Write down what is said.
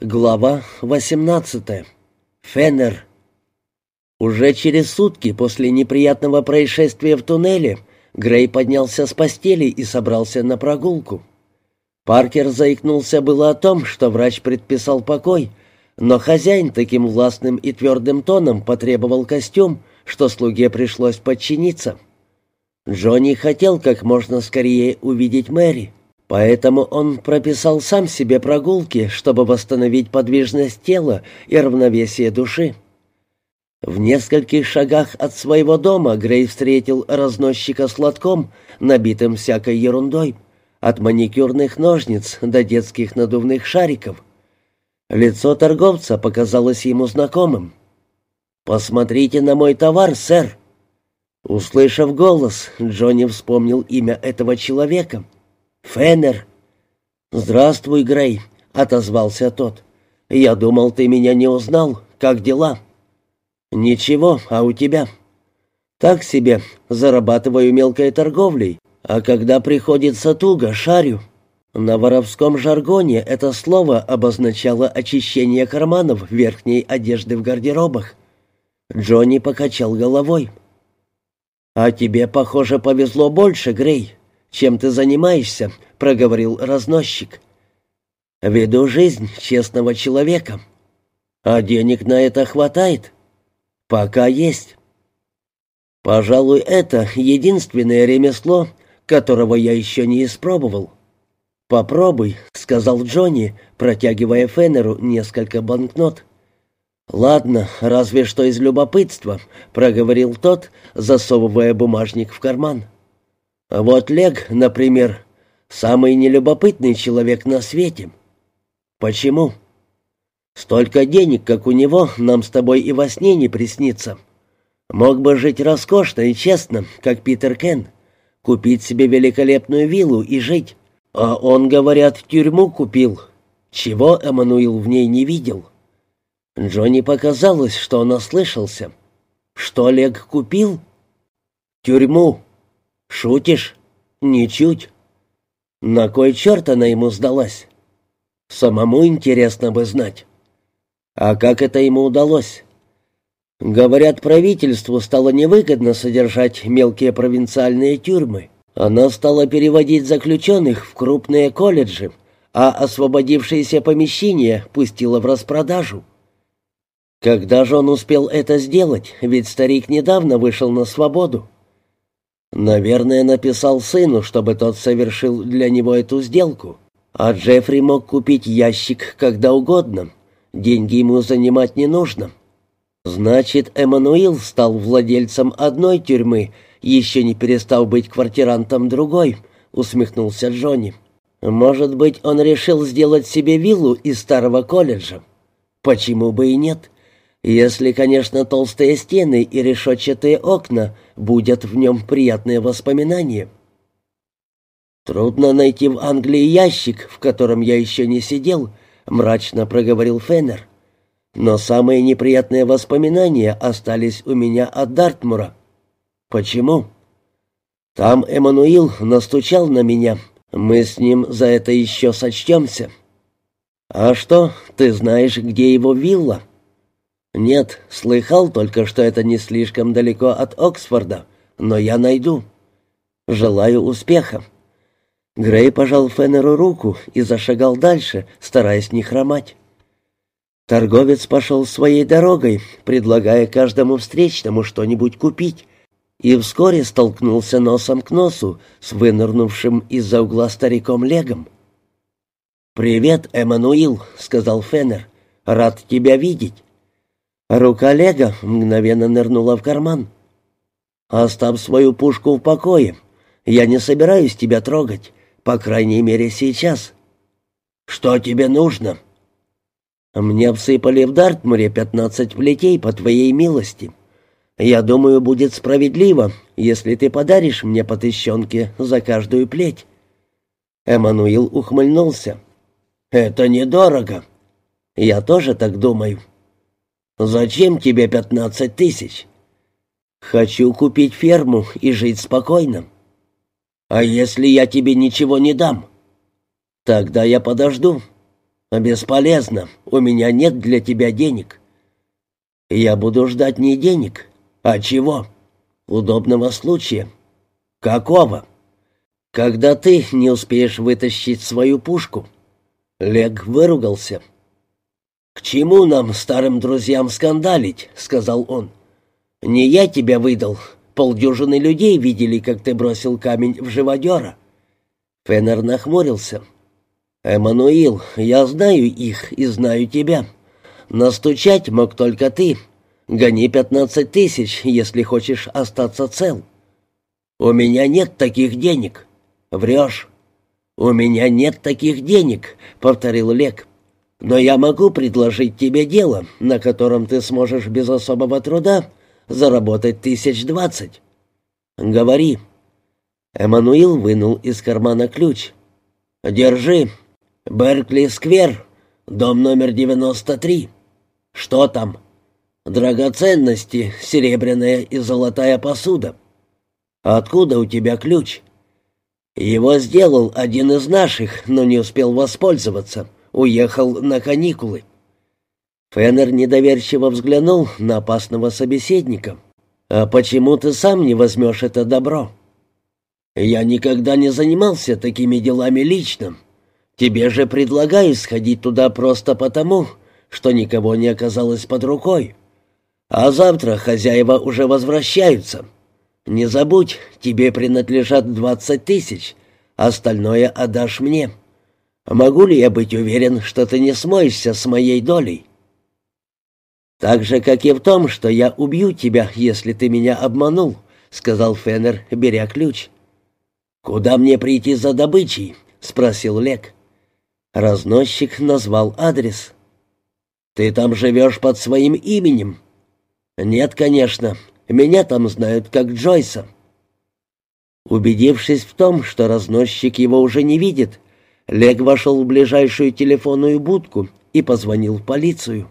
Глава 18. Феннер. Уже через сутки после неприятного происшествия в туннеле Грей поднялся с постели и собрался на прогулку. Паркер заикнулся было о том, что врач предписал покой, но хозяин таким властным и твердым тоном потребовал костюм, что слуге пришлось подчиниться. Джонни хотел как можно скорее увидеть Мэри. Поэтому он прописал сам себе прогулки, чтобы восстановить подвижность тела и равновесие души. В нескольких шагах от своего дома Грей встретил разносчика с лотком, набитым всякой ерундой, от маникюрных ножниц до детских надувных шариков. Лицо торговца показалось ему знакомым. «Посмотрите на мой товар, сэр!» Услышав голос, Джонни вспомнил имя этого человека — «Феннер!» «Здравствуй, Грей», — отозвался тот. «Я думал, ты меня не узнал. Как дела?» «Ничего, а у тебя?» «Так себе. Зарабатываю мелкой торговлей, а когда приходится туго, шарю». На воровском жаргоне это слово обозначало очищение карманов верхней одежды в гардеробах. Джонни покачал головой. «А тебе, похоже, повезло больше, Грей. «Чем ты занимаешься?» — проговорил разносчик. «Веду жизнь честного человека. А денег на это хватает?» «Пока есть». «Пожалуй, это единственное ремесло, которого я еще не испробовал». «Попробуй», — сказал Джонни, протягивая Феннеру несколько банкнот. «Ладно, разве что из любопытства», — проговорил тот, засовывая бумажник в карман. Вот Лег, например, самый нелюбопытный человек на свете. Почему? Столько денег, как у него, нам с тобой и во сне не приснится. Мог бы жить роскошно и честно, как Питер Кен, купить себе великолепную виллу и жить. А он, говорят, тюрьму купил. Чего Эммануил в ней не видел? Джонни показалось, что он ослышался. Что Лег купил? Тюрьму. «Шутишь?» «Ничуть». «На кой черт она ему сдалась?» «Самому интересно бы знать». «А как это ему удалось?» «Говорят, правительству стало невыгодно содержать мелкие провинциальные тюрьмы. Она стала переводить заключенных в крупные колледжи, а освободившиеся помещения пустила в распродажу». Когда же он успел это сделать, ведь старик недавно вышел на свободу? Наверное, написал сыну, чтобы тот совершил для него эту сделку. А Джеффри мог купить ящик когда угодно. Деньги ему занимать не нужно. Значит, Эммануил стал владельцем одной тюрьмы, еще не перестав быть квартирантом другой, усмехнулся Джонни. Может быть, он решил сделать себе виллу из старого колледжа? Почему бы и нет? Если, конечно, толстые стены и решетчатые окна будут в нем приятные воспоминания. «Трудно найти в Англии ящик, в котором я еще не сидел», — мрачно проговорил Феннер. «Но самые неприятные воспоминания остались у меня от Дартмура». «Почему?» «Там Эммануил настучал на меня. Мы с ним за это еще сочтемся». «А что, ты знаешь, где его вилла?» «Нет, слыхал только, что это не слишком далеко от Оксфорда, но я найду. Желаю успеха». Грей пожал Феннеру руку и зашагал дальше, стараясь не хромать. Торговец пошел своей дорогой, предлагая каждому встречному что-нибудь купить, и вскоре столкнулся носом к носу с вынырнувшим из-за угла стариком Легом. «Привет, Эммануил», — сказал Феннер. «Рад тебя видеть. Рука Лего мгновенно нырнула в карман. «Оставь свою пушку в покое. Я не собираюсь тебя трогать, по крайней мере, сейчас». «Что тебе нужно?» «Мне всыпали в Дартмуре пятнадцать плетей по твоей милости. Я думаю, будет справедливо, если ты подаришь мне по тыщенке за каждую плеть». Эммануил ухмыльнулся. «Это недорого». «Я тоже так думаю». «Зачем тебе пятнадцать тысяч?» «Хочу купить ферму и жить спокойно». «А если я тебе ничего не дам?» «Тогда я подожду». «Бесполезно. У меня нет для тебя денег». «Я буду ждать не денег, а чего? Удобного случая». «Какого?» «Когда ты не успеешь вытащить свою пушку». Лег выругался. «К чему нам, старым друзьям, скандалить?» — сказал он. «Не я тебя выдал. Полдюжины людей видели, как ты бросил камень в живодера». Феннер нахмурился. «Эммануил, я знаю их и знаю тебя. Настучать мог только ты. Гони пятнадцать тысяч, если хочешь остаться цел». «У меня нет таких денег». «Врешь». «У меня нет таких денег», — повторил Лек. «Но я могу предложить тебе дело, на котором ты сможешь без особого труда заработать тысяч двадцать». «Говори». Эммануил вынул из кармана ключ. «Держи. Беркли-сквер, дом номер 93. Что там?» «Драгоценности, серебряная и золотая посуда». «Откуда у тебя ключ?» «Его сделал один из наших, но не успел воспользоваться. Уехал на каникулы». Феннер недоверчиво взглянул на опасного собеседника. «А почему ты сам не возьмешь это добро?» «Я никогда не занимался такими делами лично. Тебе же предлагаю сходить туда просто потому, что никого не оказалось под рукой. А завтра хозяева уже возвращаются. Не забудь, тебе принадлежат двадцать тысяч, остальное отдашь мне. Могу ли я быть уверен, что ты не смоешься с моей долей?» «Так же, как и в том, что я убью тебя, если ты меня обманул», — сказал Феннер, беря ключ. «Куда мне прийти за добычей?» — спросил Лек. Разносчик назвал адрес. «Ты там живешь под своим именем?» «Нет, конечно. Меня там знают как Джойса». Убедившись в том, что разносчик его уже не видит, Лек вошел в ближайшую телефонную будку и позвонил в полицию.